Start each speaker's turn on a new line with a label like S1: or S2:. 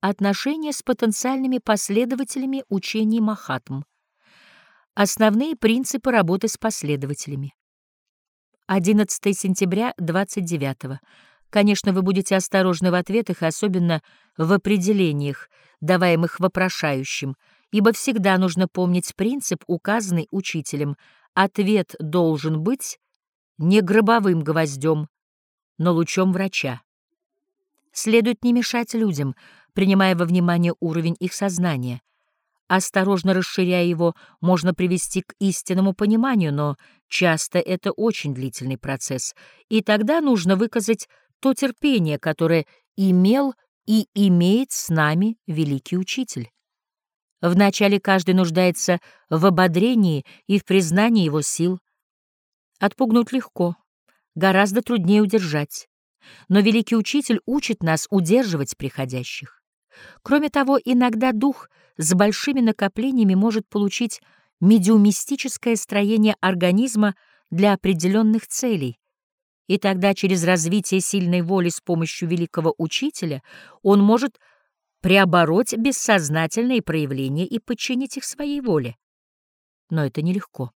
S1: Отношения с потенциальными последователями учений Махатм. Основные принципы работы с последователями. 11 сентября 29 -го. Конечно, вы будете осторожны в ответах особенно в определениях, даваемых вопрошающим, ибо всегда нужно помнить принцип, указанный учителем. Ответ должен быть не гробовым гвоздем, но лучом врача. Следует не мешать людям, принимая во внимание уровень их сознания. Осторожно расширяя его, можно привести к истинному пониманию, но часто это очень длительный процесс, и тогда нужно выказать то терпение, которое имел и имеет с нами великий учитель. Вначале каждый нуждается в ободрении и в признании его сил. Отпугнуть легко, гораздо труднее удержать. Но великий учитель учит нас удерживать приходящих. Кроме того, иногда дух с большими накоплениями может получить медиумистическое строение организма для определенных целей, и тогда через развитие сильной воли с помощью великого учителя он может преобороть бессознательные проявления и подчинить их своей воле. Но это нелегко.